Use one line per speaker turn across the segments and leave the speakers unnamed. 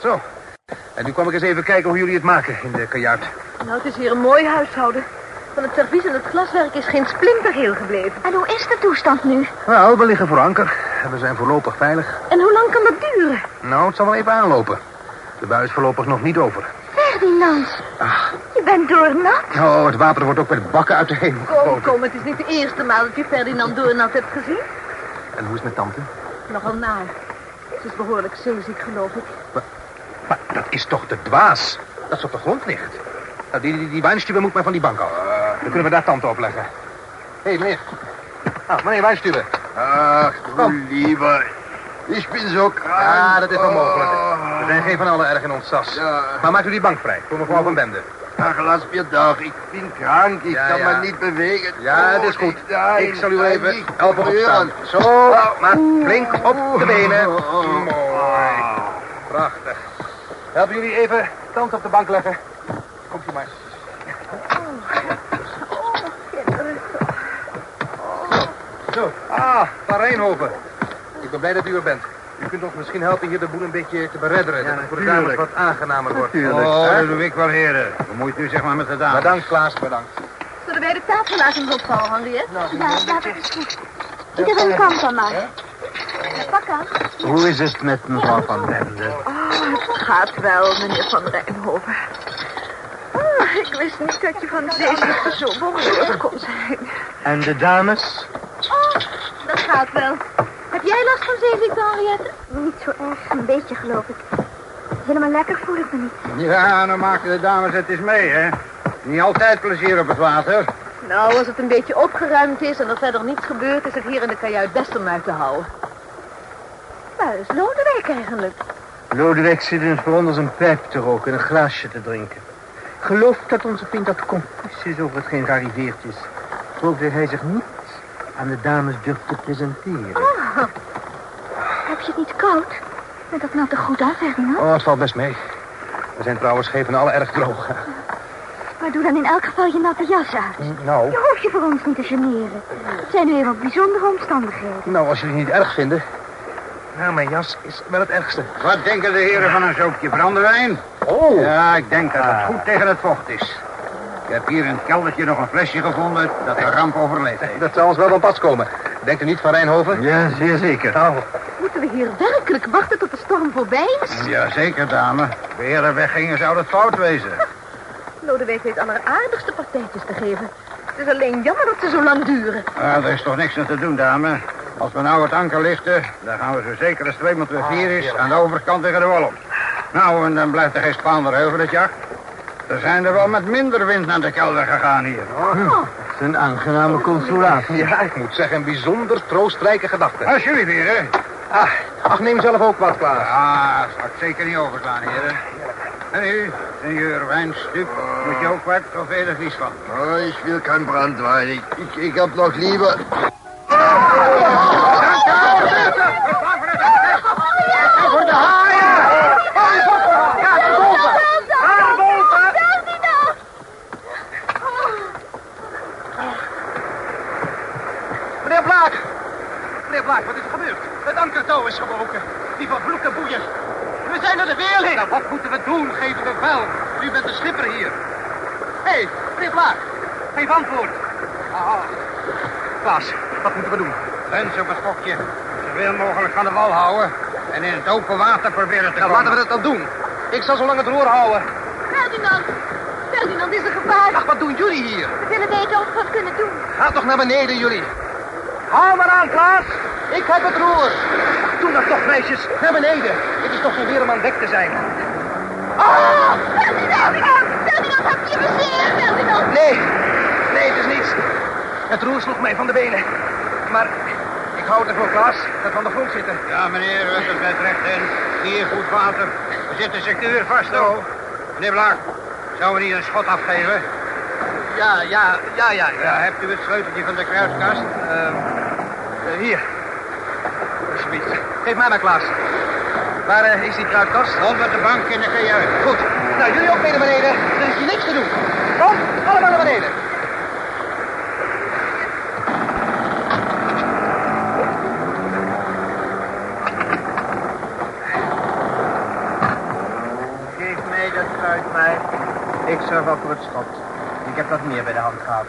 Zo. En nu kwam ik eens even kijken hoe jullie het maken in de kajuit.
Nou, het is hier een mooi huishouden. Van het servies en het glaswerk is geen splinter heel gebleven.
En hoe is de toestand nu?
Nou, we liggen voor anker. En we zijn voorlopig veilig.
En hoe lang kan dat duren?
Nou, het zal wel even aanlopen. De bui is voorlopig nog niet over.
Ferdinand.
Ach.
Je bent doornat.
Oh, het water wordt ook met bakken uit de hemel
Kom, kom, het is niet de eerste maal dat je Ferdinand doornat hebt gezien.
En hoe is het met tante?
Nogal naar. Ze is behoorlijk zeeziek, geloof ik.
Maar dat is toch de dwaas? Dat ze op de grond ligt. Nou, die, die, moet maar van die bank af. Dan kunnen we daar tante opleggen. Hé, hey, meneer. Nou, meneer wijnstuber.
Ach,
Kom.
du lieber. Ik ben zo krank.
Ja, dat is wel mogelijk.
Oh.
We zijn geen van allen erg in ons sas.
Ja.
Maar maakt u die bank vrij, voor mevrouw van Bende.
Ach, laat me toch. Ik ben krank. Ik
Ja,
kan
ja.
me niet bewegen.
Ja, het is
Oh,
goed.
nee,
Ik zal u even helpen opstaan. Zo, maar flink op de benen.
Oh, oh, oh.
Mooi. Prachtig. Helpen jullie even tante op de bank leggen? Komt u maar. Zo, ah, van Rijnhoven. Ik ben blij dat u er bent. U kunt ons misschien helpen hier de boel een beetje te beredderen. dat het voor de dames
natuurlijk.
wat aangenamer wordt.
Oh,
Hè?
dat doe ik wel, heren. Bemoeit u zeg maar met de dames.
Bedankt, Klaas, bedankt.
Zullen wij de tafellakens opvouwen, Henriette?
Ja, ja, dat is goed. Iedereen kan dan maar. Pak
Hoe is het met mevrouw van Bende?
Oh, het gaat wel, meneer Van Rijnhoven. Oh, ik wist niet dat je van zeeziekte zo beroerd kon zijn.
En de dames?
Oh, dat gaat wel. Heb jij last van zeeziekte, Henriette?
Niet zo erg, een beetje geloof ik. Helemaal lekker voel ik me niet.
Ja, dan maken de dames het eens mee, hè. Niet altijd plezier op het water.
Nou, als het een beetje opgeruimd is en er verder niets gebeurt... is het hier in de kajuit best om uit te houden. Waar is Lodewijk eigenlijk?
Lodewijk zit eens voor ons een pijp te roken en een glaasje te drinken. Geloof dat onze vriend dat confus is over hetgeen gearriveerd is. Geloof dat hij zich niet aan de dames durft te presenteren.
Oh. Heb je het niet koud? Met dat natte goed aan, Ferdinand?
Oh, het valt best mee. We zijn trouwens geven alle erg droog.
Maar doe dan in elk geval je natte jas uit.
Nou,
Je hoeft je voor ons niet te generen. Het zijn nu eenmaal bijzondere omstandigheden.
nou, als jullie het niet erg vinden... Nou, mijn jas is wel het ergste.
Wat denken de heren van een zoopje brandewijn?
Oh.
Ja, ik denk dat het goed tegen het vocht is. Ik heb hier in het keldertje nog een flesje gevonden dat de ramp overleefd heeft.
Dat zal ons wel van pas komen. Denkt u niet van Rijnhoven?
Ja, zeer zeker.
Nou,
Moeten we hier werkelijk wachten tot de storm voorbij is?
Jazeker, dame. De heren weggingen zou dat fout wezen.
Lodewijk weet alleraardigste partijtjes te geven. Het is alleen jammer dat ze zo lang duren.
Ah, er is toch niks aan te doen, dame. Als we nou het anker lichten, dan gaan we zo zeker als twee met de vier is aan de overkant tegen de op. Nou, en dan blijft er geen Spaander over het jacht. Er zijn er wel met minder wind naar de kelder gegaan hier.
Het is een aangename consolatie.
ja, ik moet zeggen, een bijzonder troostrijke gedachte.
Alsjeblieft, heren.
Ah, ach, neem zelf ook wat, Klaas.
Ah, zal ik zeker niet overslaan, heren. En u, senor Wijnstup, moet je ook wat of veel vies van?
Oh, ich will kein Brandwein. Ich, ich, ich hab noch lieber...
Voor de haaien! Ja, naar boven! Naar boven!
Meneer Blaak! Wat is er gebeurd? Het ankertouw is gebroken. Die vervloekte boeien. We zijn naar de weerling. Nou, wat moeten we doen? Geef een bevel. U bent de schipper hier. Hé, hey, meneer Blaak. Geef antwoord. Ah, Klaas, wat moeten we doen?
Lens op het stokje. Zoveel mogelijk van de wal houden. En in het open water proberen te
Nou,
komen.
laten we dat dan doen. Ik zal zo lang het roer houden.
Ferdinand! Ferdinand is er gevaar.
Ach, wat doen jullie hier?
We willen weten of we wat kunnen doen.
Ga toch naar beneden, jullie.
Hou maar aan, Klaas!
Ik heb het roer. Doe dat toch, meisjes. Naar beneden. Het is toch geen weer om aan dek te zijn.
Oh, Ferdinand! Ferdinand, heb je me zeer, Ferdinand?
Nee, nee, het is niets. Het roer sloeg mij van de benen. Maar ik hou het ervoor, Klaas, dat we aan de grond zitten.
Ja, meneer, het bed recht in. Hier, goed water. We zitten secuur vast, hoor. Meneer Blaak, zouden we niet een schot afgeven?
Ja, ja, ja, ja.
Ja, hebt u het sleuteltje van de kruiskast?
Ehm, eh, hier. Geef mij maar, Klaas. Waar eh, is die kruidkast?
Onder de bank in de kajuit.
Goed. Nou, jullie ook mee naar beneden. Er is hier niks te doen. Kom, allemaal naar beneden.
het fruit mij. Ik zorg wel voor het schot. Ik heb wat meer bij de hand gehad.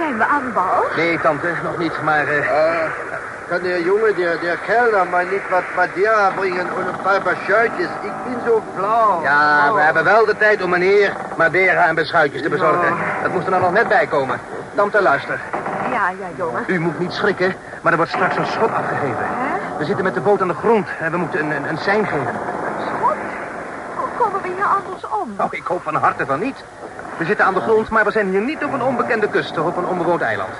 Zijn, we aan bal?
Nee, tante, nog niet, maar... eh,
Äh, kann der Junge, der, der Kellner, mal nicht was Madeira bringen und ein paar Beschuitjes? Ich bin so flauw.
Ja, we hebben wel de tijd om meneer Madeira en beschuitjes te bezorgen. Dat moest er nou nog net bij komen. Tante, luister.
Ja, ja, jongen.
U moet niet schrikken, maar er wordt straks een schot afgegeven.
Hè?
We zitten met de boot aan de grond en we moeten een, een, een sein geven.
Schot? Hoe komen we hier anders om?
Nou, ik hoop van harte van niet. We zitten aan de grond, maar we zijn hier niet op een onbekende kust of op een onbewoond eiland.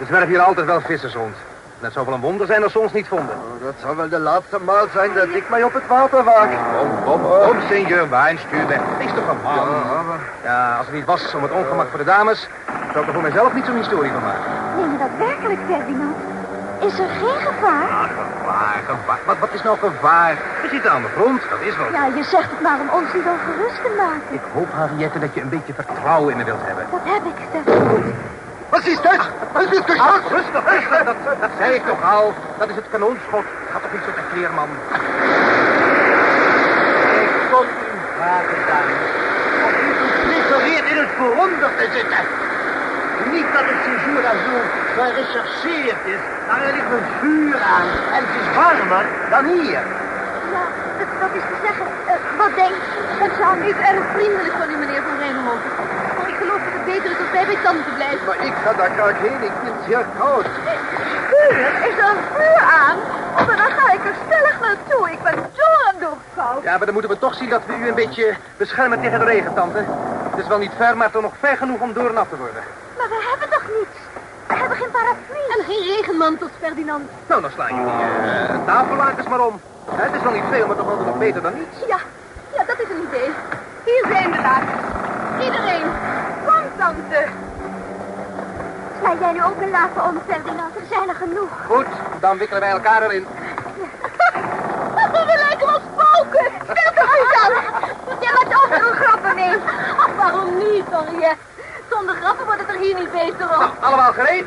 Er zwerven hier altijd wel vissers rond. En het zou wel een wonder zijn als ze ons niet vonden.
Oh, dat zal wel de laatste maal zijn dat ik mij op het water waag.
Kom, kom, kom, senior Wijnstuurweg. Wees toch een man.
Ja, maar...
Ja, als het niet was om het ongemak voor de dames... zou ik er voor mezelf niet zo'n historie van maken.
Neem je dat werkelijk, Ferdinand? Is er geen gevaar?
Ah, gevaar, gevaar. Wat, wat is nou gevaar? We zitten aan de grond, dat is wel.
Ja, je zegt het maar om ons niet ongerust te maken.
Ik hoop, Henriette, dat je een beetje vertrouwen in me wilt hebben.
Dat heb ik, Ferdinand.
Wat is dit? Wat is dit
Ah, rustig, rustig. Dat, dat zei ik toch al. Dat is het kanonschot. Gaat toch niet zo te kleerman.
Ik kon u vragen, dames. Of u prefereert in het vooronder te zitten. Niet dat het daar zo gerechercheerd is, maar er ligt een vuur aan. En het is warmer dan hier.
Ja, dat, dat is te zeggen. Eh, wat denkt u?
Dat zou niet erg vriendelijk van u, meneer Van. Maar ik geloof dat het beter is om bij bij tante te blijven.
Maar ik ga daar graag heen. Ik vind het heel koud.
Vuur? Is er een vuur aan? Oh, maar dan ga ik er stellig naartoe. Ik ben doorkoud.
Ja, maar dan moeten we toch zien dat we u een beetje beschermen tegen de regen, tante. Het is wel niet ver, maar toch nog ver genoeg om door en af te worden.
Maar we hebben toch niets? We hebben geen paraplu.
En geen regenmantels, Ferdinand.
Nou, dan slaan jullie uh, tafellakens maar om. Het is wel niet veel, maar toch altijd nog beter dan niets.
Ja, ja, dat is een idee. Hier zijn de lakens. Iedereen. Kom, tante.
Sla jij nu ook een laken om, Ferdinand? Er zijn er genoeg.
Goed, dan wikkelen wij elkaar erin.
We lijken wel spoken. Stil toch eens aan. Jij maakt overal grappen mee. Waarom niet, Henriette? Zonder grappen wordt het er hier niet beter
Nou,
op.
allemaal gereed?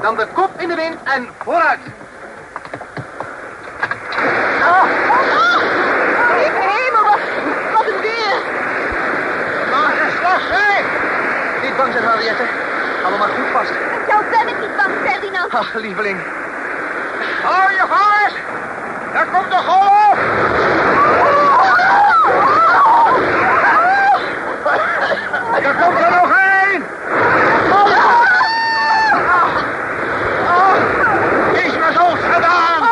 Dan de kop in de wind en vooruit.
Oh, lieve hemel, wat, wat een weer.
Maar slag, hé! Niet bang zijn, Henriette. Hou maar goed vast.
Met jou ben ik niet bang, Ferdinand.
Ach, lieveling.
Hou je vast! Daar komt de golf! Er komt er nog één! Is maar zo gedaan!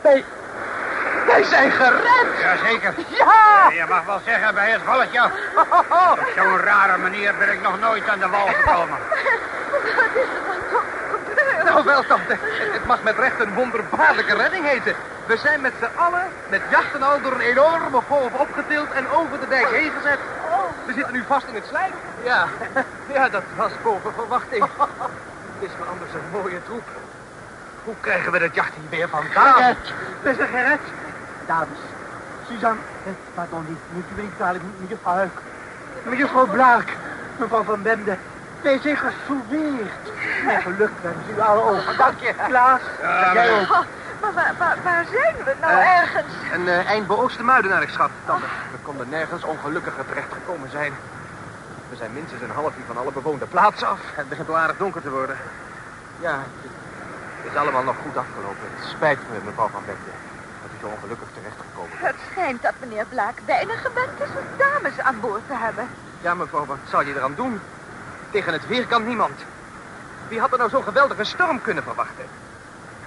Wij, wij zijn gered.
Jazeker.
Ja!
Je mag wel zeggen bij het valletje. Op zo'n rare manier ben ik nog nooit aan de wal gekomen.
Wat is
Het, het mag met recht een wonderbaarlijke redding heten. We zijn met z'n allen, met jacht en al, door een enorme golf opgetild en over de dijk heen gezet. We zitten nu vast in het slijk.
Ja, ja, dat was boven verwachting. Het is maar anders een mooie troep. Hoe krijgen we dat jacht hier weer vandaan?
Gered.
We zijn gered. Dames, Suzanne, eh, pardon, niet, niet u niet kwalijk, mevrouw Huik. Mevrouw Blaak, mevrouw Van Bende. Wij zijn gesouveerd. Mijn geluk wens u alle over. Dank je. Klaas,
Ja,
jij
maar-
ook.
Oh, maar waar, waar, waar zijn we nou
Eh.
ergens?
Een uh, eind beoosten muiden naar ik schat, tante. We konden nergens ongelukkiger terechtgekomen zijn. We zijn minstens een half uur van alle bewoonde plaatsen af. Het begint al aardig donker te worden. Ja, het is allemaal nog goed afgelopen. Het spijt me, mevrouw Van Bende, dat u zo ongelukkig terechtgekomen bent.
Het schijnt dat meneer Blaak weinig gewend is om dames aan boord te hebben.
Ja, mevrouw, wat zal je eraan doen? Tegen het weer kan niemand. Wie had er nou zo'n geweldige storm kunnen verwachten?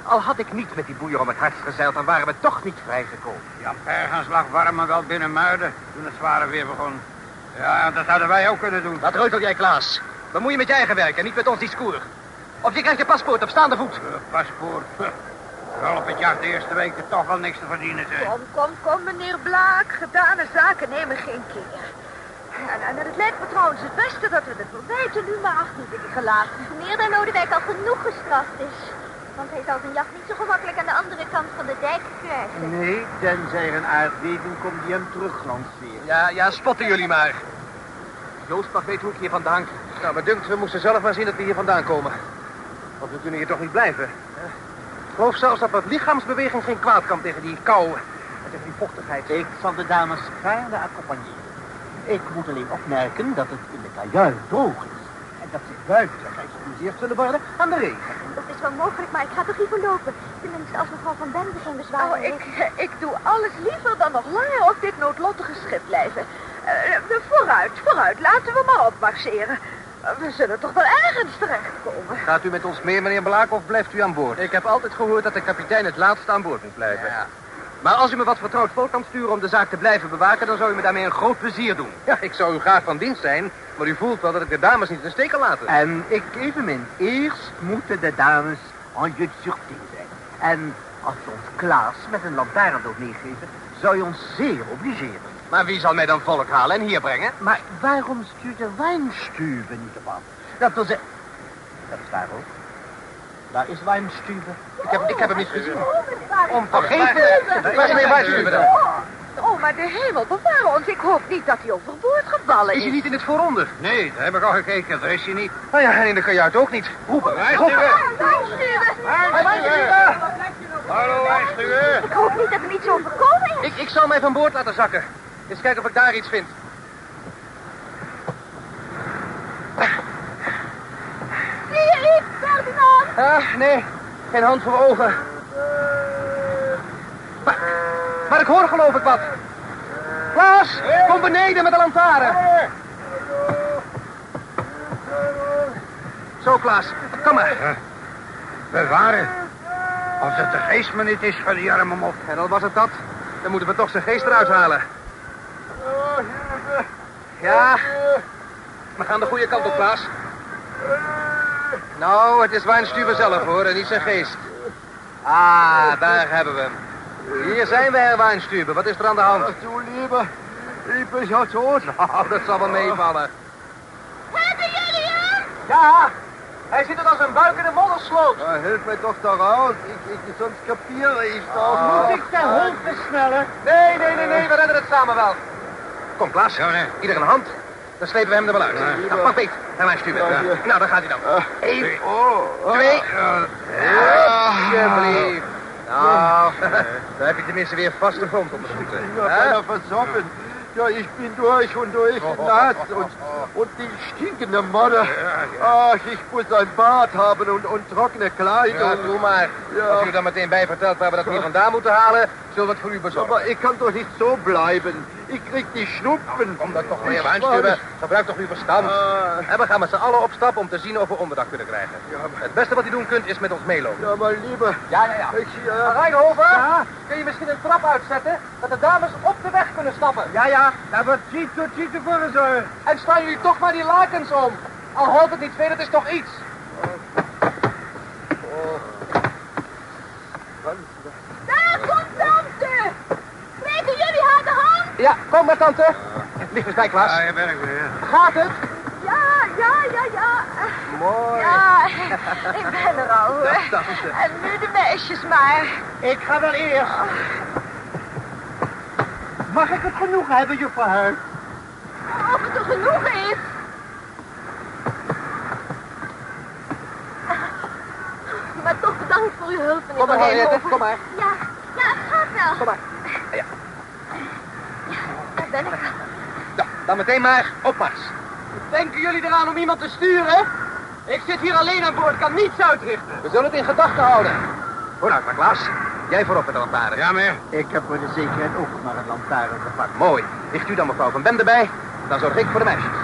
Al had ik niet met die boeier om het hart gezeild, dan waren we toch niet vrijgekomen.
Jan Pergens lag warm en wel binnen Muiden toen het zware weer begon. Ja, dat hadden wij ook kunnen doen.
Wat reutel jij, Klaas? Bemoei je met je eigen werk en niet met ons discours. Of je krijgt je paspoort op staande voet.
Eh, paspoort. Wel op het jacht de eerste weken toch wel niks te verdienen zijn.
Kom, kom, kom, meneer Blaak. Gedane zaken nemen geen keer. En, en het lijkt me trouwens het beste dat we de verwijten nu maar achter zich gelaten.
Meer dan Lodewijk al genoeg gestraft is.
Want hij zal zijn jacht niet zo gemakkelijk aan de andere kant van de dijk krijgen.
Nee, tenzij er een aardbeving komt die hem teruglanceert.
Ja, ja, spotten jullie maar. Joost mag weten hoe ik hier vandaan kom. Nou, maar dunkt, we moesten zelf maar zien dat we hier vandaan komen. Want we kunnen hier toch niet blijven. hè? Ik geloof zelfs dat wat lichaamsbeweging geen kwaad kan tegen die kou en tegen die vochtigheid.
Ik zal de dames gaarne accompagneren. Ik moet alleen opmerken dat het in de kajuit droog is. En dat ze buiten geëxposeerd zullen worden aan de regen.
Dat is wel mogelijk, maar ik ga toch liever lopen. Tenminste, als mevrouw van Bende geen bezwaar
Oh, ik, ik doe alles liever dan nog langer op dit noodlottige schip blijven. Eh, vooruit, vooruit, laten we maar opmarcheren. Eh, we zullen toch wel ergens terechtkomen.
Gaat u met ons mee, meneer Blaak, of blijft u aan boord? Ik heb altijd gehoord dat de kapitein het laatste aan boord moet blijven. Maar als u me wat vertrouwd volk kan sturen om de zaak te blijven bewaken... dan zou u me daarmee een groot plezier doen. Ja, ik zou u graag van dienst zijn, maar u voelt wel dat ik de dames niet in de steek kan laten.
En ik evenmin. Eerst moeten de dames en je sûreté zijn. En als je ons Klaas met een lantaarn wilt meegeven, zou je ons zeer obligeren.
Maar wie zal mij dan volk halen en hier brengen?
Maar waarom stuurt de Wijnstuben niet op af? Dat wil zeggen... Dat is waar ook. Waar is Wijnstuben?
Ik heb, ik heb hem niet gezien.
Om
vergeten. Waar is meneer Wijnstuben dan?
Oh, maar de hemel bewaren ons. Ik hoop niet dat hij overboord gevallen
Is
is.
hij niet in het vooronder?
Nee, daar heb ik al gekeken. Daar is hij niet.
Nou ja, en in de kajuit ook niet. Roepen.
Wijnstuwen!
Wijnstuwen!
Hallo, Wijnstuwen!
Ik hoop niet dat er iets overkomen is.
Ik, ik zal mij van boord laten zakken. Eens kijken of ik daar iets vind.
Zie je iets, Ferdinand?
Ah, nee. Geen hand voor ogen. Maar, maar ik hoor geloof ik wat. Klaas, kom beneden met de lantaarn. Zo, Klaas. Kom maar.
Bewaren. Als het de geest me niet is van die arme mop.
En dan was het dat. Dan moeten we toch zijn geest eruit halen. Ja. We gaan de goede kant op, Klaas. Nou, het is Wijnstuber zelf, hoor, en niet zijn geest. Ah, daar hebben we hem. Hier zijn we, Herr Wijnstuber. Wat is er aan de hand?
Du lieber, ich bin ja tot.
Nou, dat zal wel meevallen.
Hebben jullie hem?
Ja, hij zit er als een buik in de moddersloot.
Ja, hilf mij toch daar raus. Ik, ik, sonst kapiere ich doch.
Oh.
Moet ik de hond versnellen?
Nee, nee, nee, nee, we redden het samen wel. Kom, Klaas.
Ja, nee.
Ieder een hand. Dan slepen we hem er wel uit. Nou, pak beet.
Ja, hier.
Nou, daar gaat hij dan. Eén,
Oh,
twee,
Ja.
alsjeblieft. Nou, dan heb je tenminste weer vaste grond onder de voeten.
Ich ja versoffen. Ja, ich bin durch und durch nass und, und die stinkende Modder. Ach, ich muss ein Bad haben und, und trockene
Ja,
Kleidung.
doe maar.
Ja.
Als u dan meteen bij vertelt waar we dat hier vandaan moeten halen, zullen we het voor u bezorgen.
Aber ich kann doch nicht so bleiben. Ich krieg die Schnupfen.
Kom dan toch, Wijnstuber.
nicht.
Gebruik toch uw verstand.
Ah.
En we gaan met z'n allen opstappen om te zien of we onderdak kunnen krijgen. Het beste wat u doen kunt is met ons meelopen.
Ja, maar lieber,
Ja, ja, ja.
ik zie... ja.
Rijnhoven, kun je misschien een trap uitzetten, dat de dames op de weg kunnen stappen?
Ja, ja, daar wordt Chito Chito voor gezorgd.
En staan jullie toch maar die lakens om. Al helpt het niet veel, het is toch iets.
Daar komt tante! Spreken jullie haar de hand?
Ja, kom maar, tante. Ligt eens bij, Klaas.
Ja, ben ik weer.
Gaat het?
Ja, ja, ja, ja.
Mooi.
Ja, ik ben er al.
is het.
En nu de meisjes maar.
Ik ga wel eerst. Mag ik het genoeg hebben, juffrouw Huis?
Of het er genoeg is. Maar toch bedankt voor uw hulp, meneer
Kom maar, Henriette, kom maar.
Ja, ja, het gaat wel.
Kom maar. Ja.
Daar ben ik.
Nou, dan meteen maar opmars. Denken jullie eraan om iemand te sturen? Ik zit hier alleen aan boord, kan niets uitrichten. We zullen het in gedachten houden. Vooruit maar, Klaas. Jij voorop met de lantaarn.
Ja, meneer.
Ik heb voor de zekerheid ook maar een lantaarn gepakt.
Mooi. Ligt u dan mevrouw Van Bem erbij? Dan zorg ik voor de meisjes.